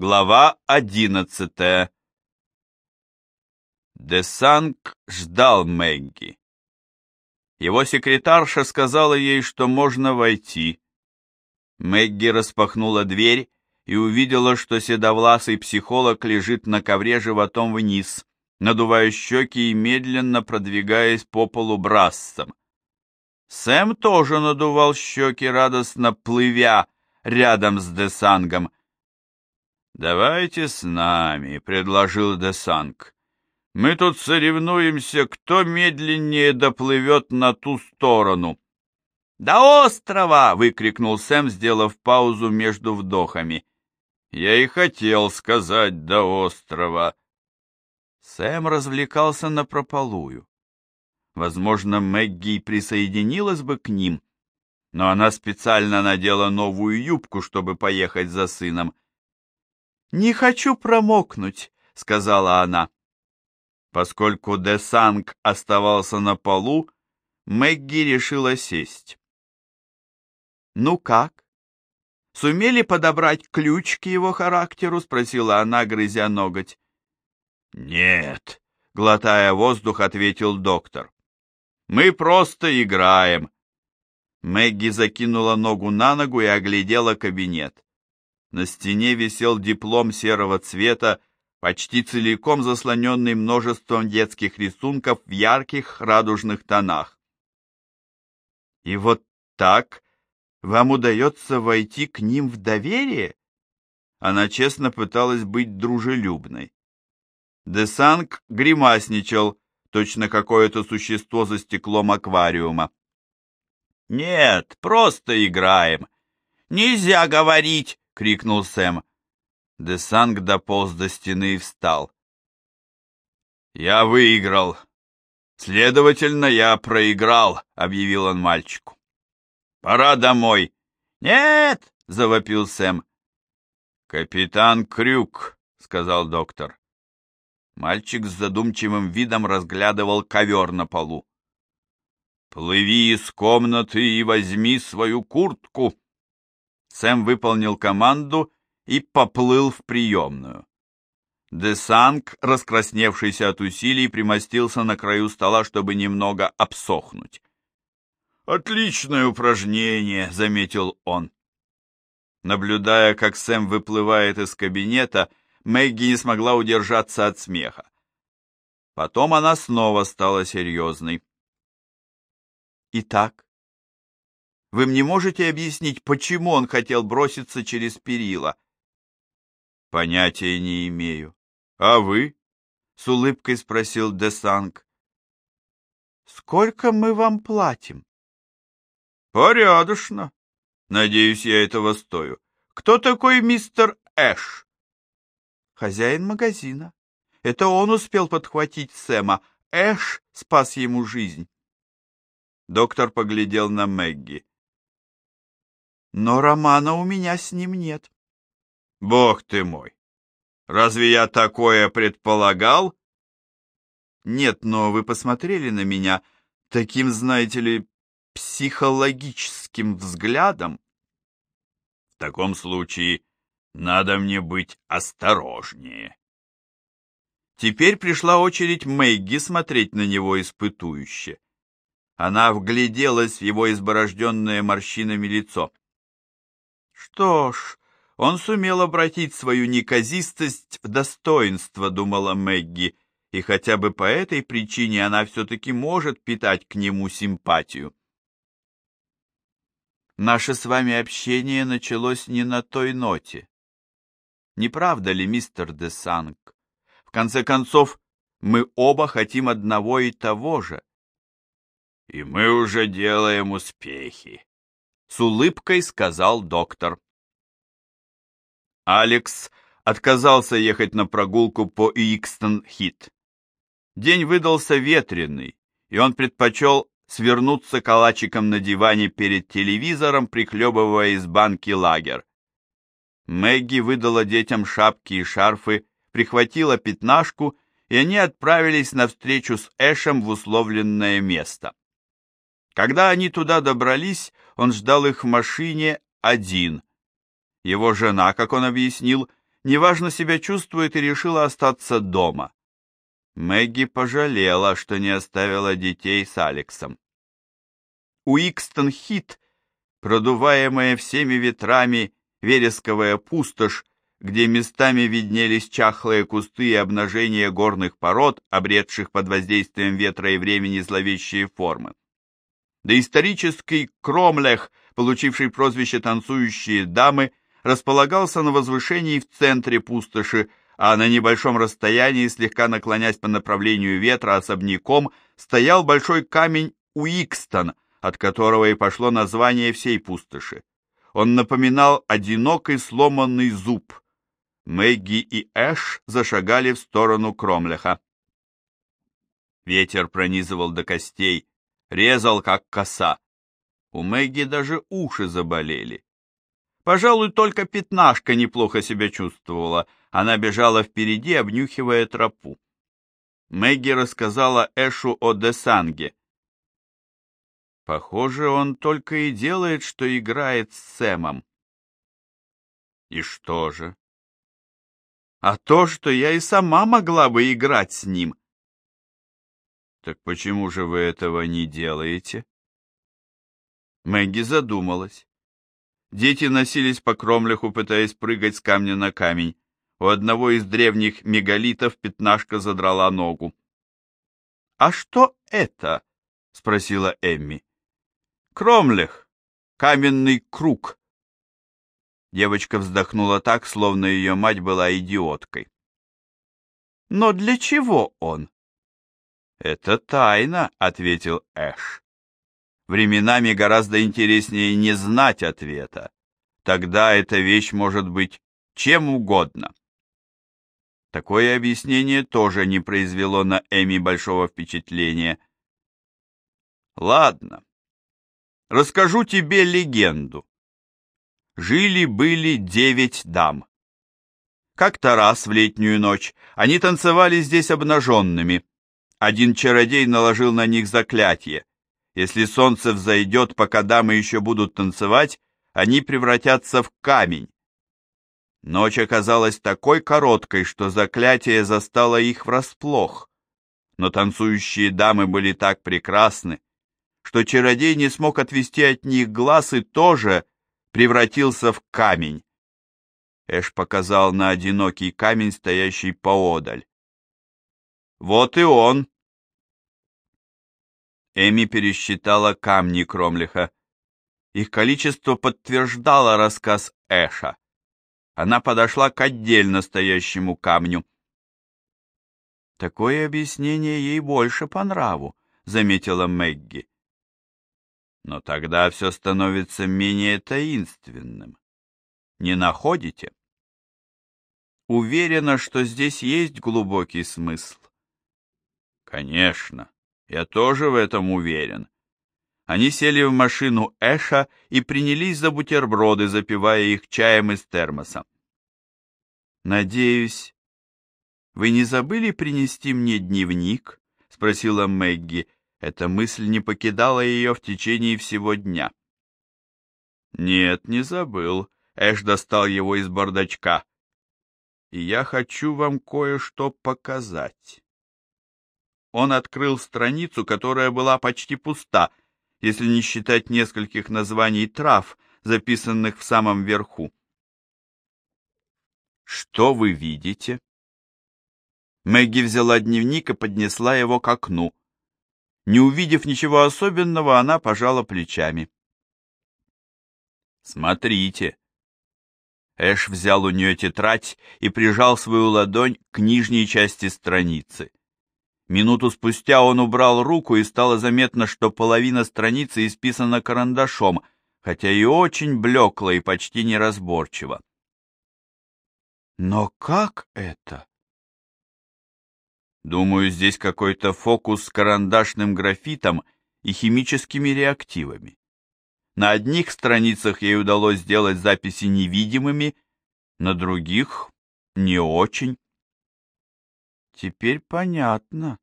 Глава одиннадцатая Десанг ждал Мэгги. Его секретарша сказала ей, что можно войти. Мэгги распахнула дверь и увидела, что седовласый психолог лежит на ковре животом вниз, надувая щеки и медленно продвигаясь по полу брассом. Сэм тоже надувал щеки, радостно плывя рядом с Десангом, «Давайте с нами», — предложил Десанг. «Мы тут соревнуемся, кто медленнее доплывет на ту сторону». «До острова!» — выкрикнул Сэм, сделав паузу между вдохами. «Я и хотел сказать до острова». Сэм развлекался напропалую. Возможно, Мэгги присоединилась бы к ним, но она специально надела новую юбку, чтобы поехать за сыном — «Не хочу промокнуть», — сказала она. Поскольку Десанг оставался на полу, Мэгги решила сесть. «Ну как? Сумели подобрать ключ к его характеру?» — спросила она, грызя ноготь. «Нет», — глотая воздух, ответил доктор. «Мы просто играем». Мэгги закинула ногу на ногу и оглядела кабинет. На стене висел диплом серого цвета, почти целиком заслоненный множеством детских рисунков в ярких радужных тонах. И вот так вам удается войти к ним в доверие? Она честно пыталась быть дружелюбной. Десанг гримасничал, точно какое-то существо за стеклом аквариума. «Нет, просто играем. Нельзя говорить, крикнул Сэм. Десанг дополз до стены и встал. «Я выиграл. Следовательно, я проиграл», — объявил он мальчику. «Пора домой». «Нет!» — завопил Сэм. «Капитан Крюк», — сказал доктор. Мальчик с задумчивым видом разглядывал ковер на полу. «Плыви из комнаты и возьми свою куртку», Сэм выполнил команду и поплыл в приемную. Десанг, раскрасневшийся от усилий, примостился на краю стола, чтобы немного обсохнуть. «Отличное упражнение», — заметил он. Наблюдая, как Сэм выплывает из кабинета, Мэгги не смогла удержаться от смеха. Потом она снова стала серьезной. «Итак, вы мне можете объяснить, почему он хотел броситься через перила? Понятия не имею. А вы? С улыбкой спросил Десанг. Сколько мы вам платим? Порядочно. Надеюсь, я этого стою. Кто такой мистер Эш? Хозяин магазина. Это он успел подхватить Сэма. Эш спас ему жизнь. Доктор поглядел на Мэгги но романа у меня с ним нет. Бог ты мой! Разве я такое предполагал? Нет, но вы посмотрели на меня таким, знаете ли, психологическим взглядом. В таком случае надо мне быть осторожнее. Теперь пришла очередь Мэгги смотреть на него испытующе. Она вгляделась в его изборожденное морщинами лицо. Что ж, он сумел обратить свою неказистость в достоинство, думала Мэгги, и хотя бы по этой причине она все-таки может питать к нему симпатию. Наше с вами общение началось не на той ноте. Не правда ли, мистер де Санг? В конце концов, мы оба хотим одного и того же. И мы уже делаем успехи, с улыбкой сказал доктор. Алекс отказался ехать на прогулку по Икстон-Хит. День выдался ветреный, и он предпочел свернуться калачиком на диване перед телевизором, прихлебывая из банки лагер. Мэгги выдала детям шапки и шарфы, прихватила пятнашку, и они отправились на встречу с Эшем в условленное место. Когда они туда добрались, он ждал их в машине один. Его жена, как он объяснил, неважно себя чувствует и решила остаться дома. Мэгги пожалела, что не оставила детей с Алексом. Уикстон-Хит, продуваемая всеми ветрами вересковая пустошь, где местами виднелись чахлые кусты и обнажения горных пород, обретших под воздействием ветра и времени зловещие формы. Да исторический Кромлех, получивший прозвище «танцующие дамы», располагался на возвышении в центре пустоши, а на небольшом расстоянии, слегка наклонясь по направлению ветра особняком, стоял большой камень Уикстон, от которого и пошло название всей пустоши. Он напоминал одинокий сломанный зуб. Мэгги и Эш зашагали в сторону Кромлеха. Ветер пронизывал до костей, резал, как коса. У Мэгги даже уши заболели. Пожалуй, только пятнашка неплохо себя чувствовала. Она бежала впереди, обнюхивая тропу. Мэгги рассказала Эшу о Десанге. Похоже, он только и делает, что играет с Сэмом. И что же? А то, что я и сама могла бы играть с ним. Так почему же вы этого не делаете? Мэгги задумалась. Дети носились по кромлеху, пытаясь прыгать с камня на камень. У одного из древних мегалитов пятнашка задрала ногу. «А что это?» — спросила Эмми. Кромлех, каменный круг. Девочка вздохнула так, словно ее мать была идиоткой. Но для чего он? Это тайна, ответил Эш. Временами гораздо интереснее не знать ответа. Тогда эта вещь может быть чем угодно. Такое объяснение тоже не произвело на Эми большого впечатления. Ладно, Расскажу тебе легенду. Жили-были девять дам. Как-то раз в летнюю ночь они танцевали здесь обнаженными. Один чародей наложил на них заклятие. Если солнце взойдет, пока дамы еще будут танцевать, они превратятся в камень. Ночь оказалась такой короткой, что заклятие застало их врасплох. Но танцующие дамы были так прекрасны, что чародей не смог отвести от них глаз и тоже превратился в камень. Эш показал на одинокий камень, стоящий поодаль. «Вот и он!» Эми пересчитала камни Кромлиха. Их количество подтверждало рассказ Эша. Она подошла к отдельно стоящему камню. «Такое объяснение ей больше по нраву», — заметила Мэгги. Но тогда все становится менее таинственным. Не находите? Уверена, что здесь есть глубокий смысл. Конечно, я тоже в этом уверен. Они сели в машину Эша и принялись за бутерброды, запивая их чаем из термоса. «Надеюсь, вы не забыли принести мне дневник?» — спросила Мэгги, эта мысль не покидала ее в течение всего дня. «Нет, не забыл», — Эш достал его из бардачка. «И я хочу вам кое-что показать». Он открыл страницу, которая была почти пуста, если не считать нескольких названий трав, записанных в самом верху. «Что вы видите?» Мэгги взяла дневник и поднесла его к окну. Не увидев ничего особенного, она пожала плечами. «Смотрите!» Эш взял у нее тетрадь и прижал свою ладонь к нижней части страницы. Минуту спустя он убрал руку, и стало заметно, что половина страницы исписана карандашом, хотя и очень блекло и почти неразборчиво. «Но как это?» Думаю, здесь какой-то фокус с карандашным графитом и химическими реактивами. На одних страницах ей удалось сделать записи невидимыми, на других — не очень. Теперь понятно,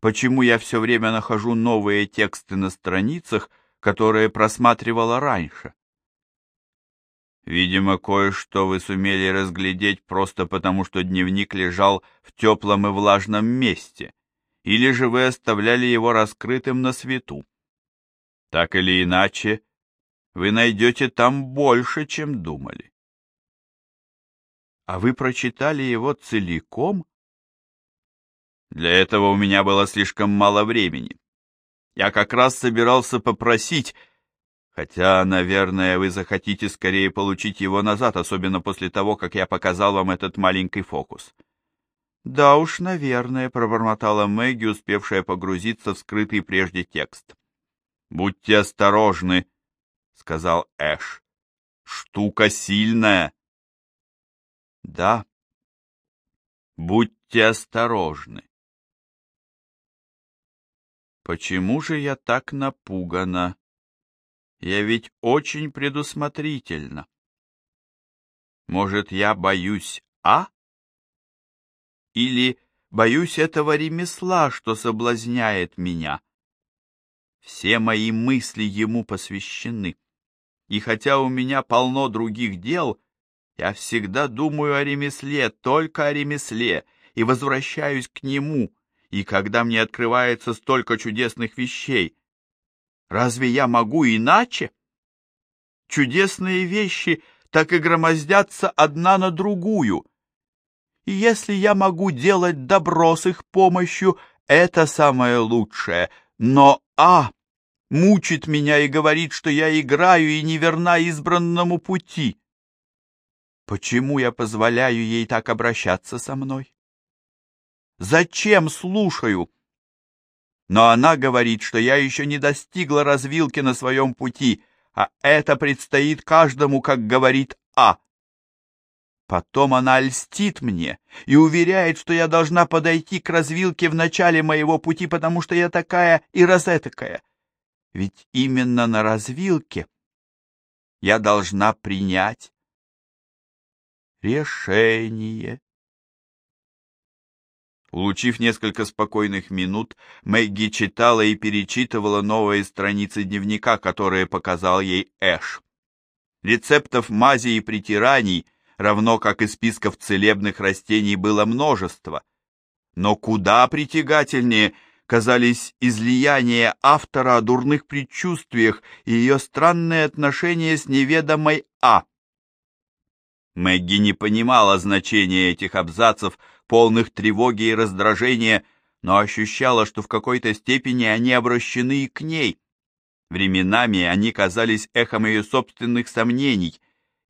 почему я все время нахожу новые тексты на страницах, которые просматривала раньше. Видимо, кое-что вы сумели разглядеть просто потому, что дневник лежал в теплом и влажном месте, или же вы оставляли его раскрытым на свету. Так или иначе, вы найдете там больше, чем думали. А вы прочитали его целиком? Для этого у меня было слишком мало времени. Я как раз собирался попросить, хотя, наверное, вы захотите скорее получить его назад, особенно после того, как я показал вам этот маленький фокус. Да уж, наверное, пробормотала Мэгги, успевшая погрузиться в скрытый прежде текст. Будьте осторожны, сказал Эш. Штука сильная. Да. Будьте осторожны. Почему же я так напугана? Я ведь очень предусмотрительна. Может, я боюсь А? Или боюсь этого ремесла, что соблазняет меня? Все мои мысли ему посвящены. И хотя у меня полно других дел, я всегда думаю о ремесле, только о ремесле, и возвращаюсь к нему, и когда мне открывается столько чудесных вещей. Разве я могу иначе? Чудесные вещи так и громоздятся одна на другую. И если я могу делать добро с их помощью, это самое лучшее. Но А мучит меня и говорит, что я играю и неверна избранному пути. Почему я позволяю ей так обращаться со мной? Зачем слушаю? Но она говорит, что я еще не достигла развилки на своем пути, а это предстоит каждому, как говорит А. Потом она льстит мне и уверяет, что я должна подойти к развилке в начале моего пути, потому что я такая и розетокая. Ведь именно на развилке я должна принять решение. Улучив несколько спокойных минут, Мэгги читала и перечитывала новые страницы дневника, которые показал ей Эш. Рецептов мази и притираний, равно как и списков целебных растений, было множество. Но куда притягательнее казались излияния автора о дурных предчувствиях и ее странные отношения с неведомой А. Мэгги не понимала значения этих абзацев, полных тревоги и раздражения, но ощущала, что в какой-то степени они обращены и к ней. Временами они казались эхом ее собственных сомнений,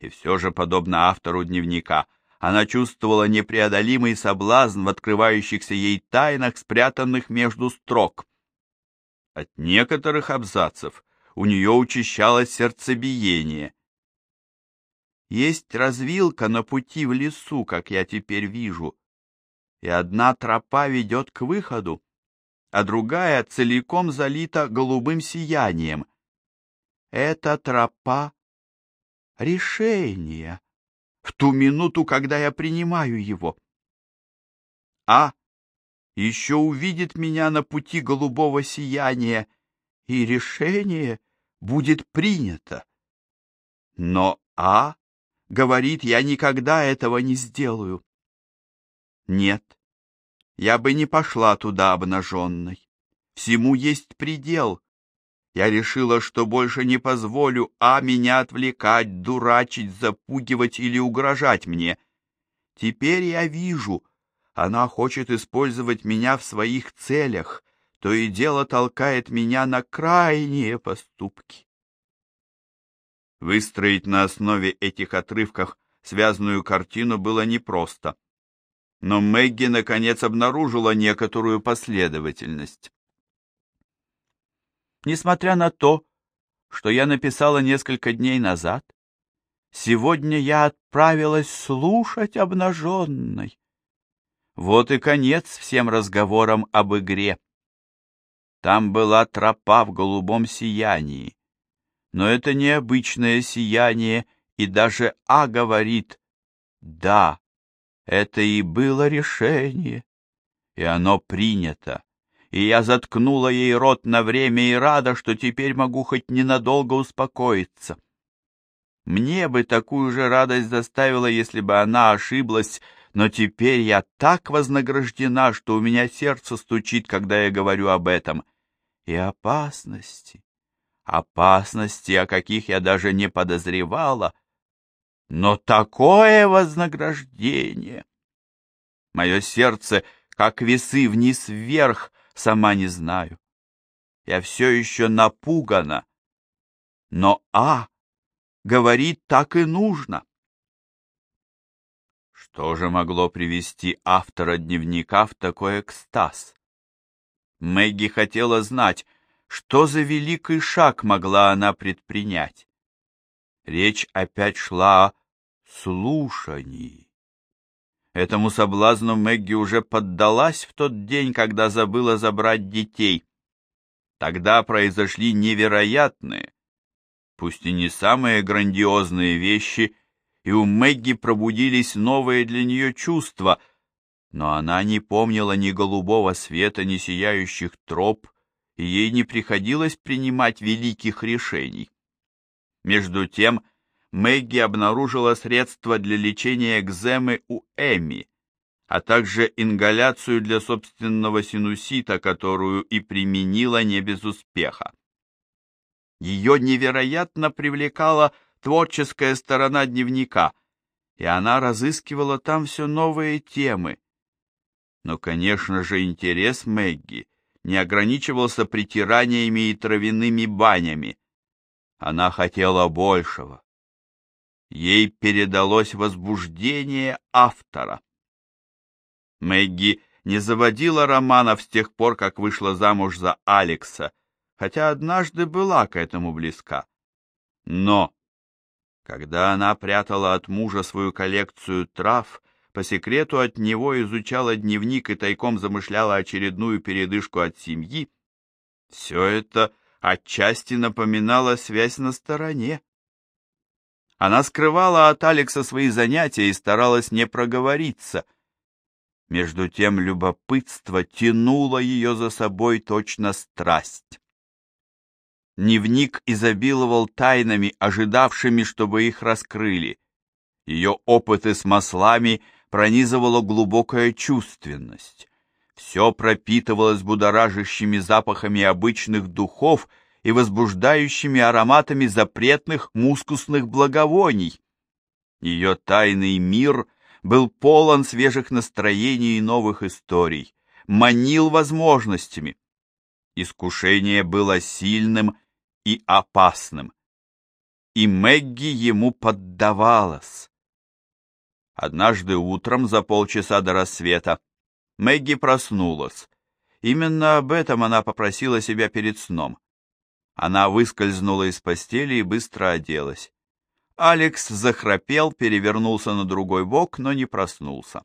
и все же, подобно автору дневника, она чувствовала непреодолимый соблазн в открывающихся ей тайнах, спрятанных между строк. От некоторых абзацев у нее учащалось сердцебиение. Есть развилка на пути в лесу, как я теперь вижу, и одна тропа ведет к выходу, а другая целиком залита голубым сиянием. Эта тропа — решение в ту минуту, когда я принимаю его. А еще увидит меня на пути голубого сияния, и решение будет принято. Но А говорит, я никогда этого не сделаю. Нет, я бы не пошла туда обнаженной. Всему есть предел. Я решила, что больше не позволю А меня отвлекать, дурачить, запугивать или угрожать мне. Теперь я вижу, она хочет использовать меня в своих целях, то и дело толкает меня на крайние поступки. Выстроить на основе этих отрывков связанную картину было непросто но Мэгги наконец обнаружила некоторую последовательность. Несмотря на то, что я написала несколько дней назад, сегодня я отправилась слушать обнаженной. Вот и конец всем разговорам об игре. Там была тропа в голубом сиянии. Но это необычное сияние, и даже А говорит «да». Это и было решение, и оно принято, и я заткнула ей рот на время и рада, что теперь могу хоть ненадолго успокоиться. Мне бы такую же радость доставила, если бы она ошиблась, но теперь я так вознаграждена, что у меня сердце стучит, когда я говорю об этом. И опасности, опасности, о каких я даже не подозревала. Но такое вознаграждение! Мое сердце, как весы вниз-вверх, сама не знаю. Я все еще напугана. Но А говорит, так и нужно. Что же могло привести автора дневника в такой экстаз? Мэгги хотела знать, что за великий шаг могла она предпринять. Речь опять шла о слушании. Этому соблазну Мэгги уже поддалась в тот день, когда забыла забрать детей. Тогда произошли невероятные, пусть и не самые грандиозные вещи, и у Мэгги пробудились новые для нее чувства, но она не помнила ни голубого света, ни сияющих троп, и ей не приходилось принимать великих решений. Между тем, Мэгги обнаружила средства для лечения экземы у Эми, а также ингаляцию для собственного синусита, которую и применила не без успеха. Ее невероятно привлекала творческая сторона дневника, и она разыскивала там все новые темы. Но, конечно же, интерес Мэгги не ограничивался притираниями и травяными банями. Она хотела большего ей передалось возбуждение автора. Мэгги не заводила романов с тех пор, как вышла замуж за Алекса, хотя однажды была к этому близка. Но, когда она прятала от мужа свою коллекцию трав, по секрету от него изучала дневник и тайком замышляла очередную передышку от семьи, все это отчасти напоминало связь на стороне. Она скрывала от Алекса свои занятия и старалась не проговориться. Между тем любопытство тянуло ее за собой точно страсть. Дневник изобиловал тайнами, ожидавшими, чтобы их раскрыли. Ее опыты с маслами пронизывала глубокая чувственность. Все пропитывалось будоражащими запахами обычных духов — и возбуждающими ароматами запретных мускусных благовоний. Ее тайный мир был полон свежих настроений и новых историй, манил возможностями. Искушение было сильным и опасным, и Мэгги ему поддавалась. Однажды утром за полчаса до рассвета Мэгги проснулась. Именно об этом она попросила себя перед сном. Она выскользнула из постели и быстро оделась. Алекс захрапел, перевернулся на другой бок, но не проснулся.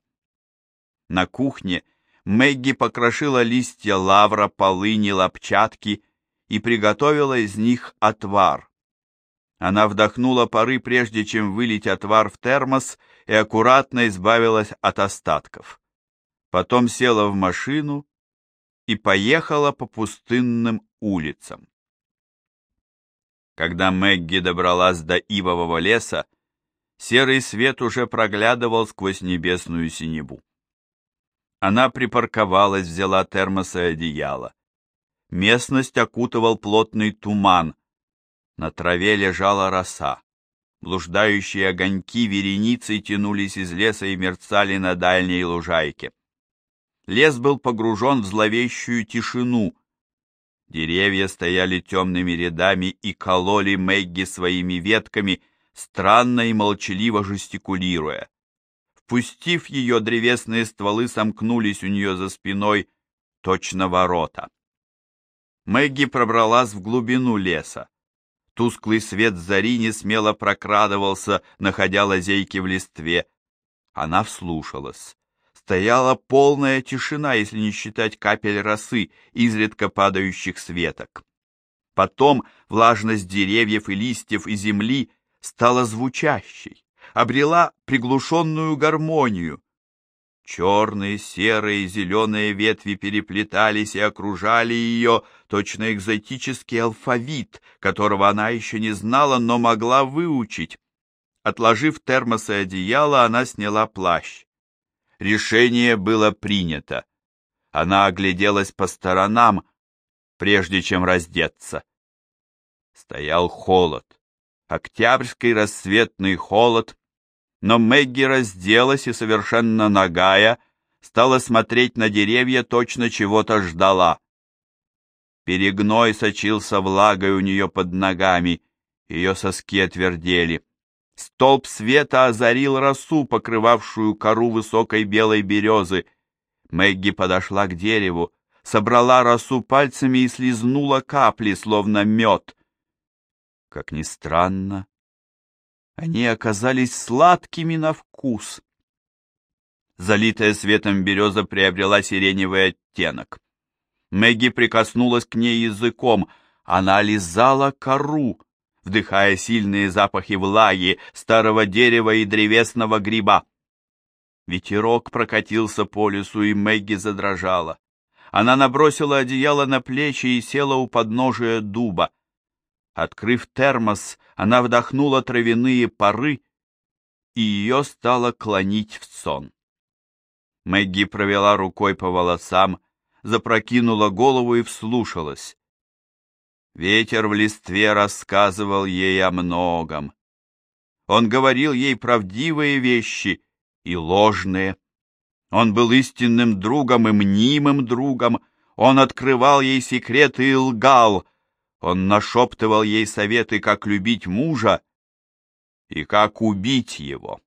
На кухне Мэгги покрошила листья лавра, полыни, лопчатки и приготовила из них отвар. Она вдохнула пары, прежде чем вылить отвар в термос, и аккуратно избавилась от остатков. Потом села в машину и поехала по пустынным улицам. Когда Мэгги добралась до ивового леса, серый свет уже проглядывал сквозь небесную синеву. Она припарковалась, взяла термос и одеяло. Местность окутывал плотный туман. На траве лежала роса. Блуждающие огоньки вереницей тянулись из леса и мерцали на дальней лужайке. Лес был погружен в зловещую тишину, Деревья стояли темными рядами и кололи Мэгги своими ветками, странно и молчаливо жестикулируя. Впустив ее, древесные стволы сомкнулись у нее за спиной, точно ворота. Мэгги пробралась в глубину леса. Тусклый свет зари не смело прокрадывался, находя лазейки в листве. Она вслушалась стояла полная тишина, если не считать капель росы, изредка падающих с веток. Потом влажность деревьев и листьев и земли стала звучащей, обрела приглушенную гармонию. Черные, серые, зеленые ветви переплетались и окружали ее, точно экзотический алфавит, которого она еще не знала, но могла выучить. Отложив термос и одеяло, она сняла плащ. Решение было принято. Она огляделась по сторонам, прежде чем раздеться. Стоял холод, октябрьский рассветный холод, но Мэгги разделась и совершенно нагая стала смотреть на деревья, точно чего-то ждала. Перегной сочился влагой у нее под ногами, ее соски отвердели. Столб света озарил росу, покрывавшую кору высокой белой березы. Мэгги подошла к дереву, собрала росу пальцами и слизнула капли, словно мед. Как ни странно, они оказались сладкими на вкус. Залитая светом береза приобрела сиреневый оттенок. Мэгги прикоснулась к ней языком. Она лизала кору, вдыхая сильные запахи влаги, старого дерева и древесного гриба. Ветерок прокатился по лесу, и Мэгги задрожала. Она набросила одеяло на плечи и села у подножия дуба. Открыв термос, она вдохнула травяные пары, и ее стало клонить в сон. Мэгги провела рукой по волосам, запрокинула голову и вслушалась. Ветер в листве рассказывал ей о многом. Он говорил ей правдивые вещи и ложные. Он был истинным другом и мнимым другом. Он открывал ей секреты и лгал. Он нашептывал ей советы, как любить мужа и как убить его.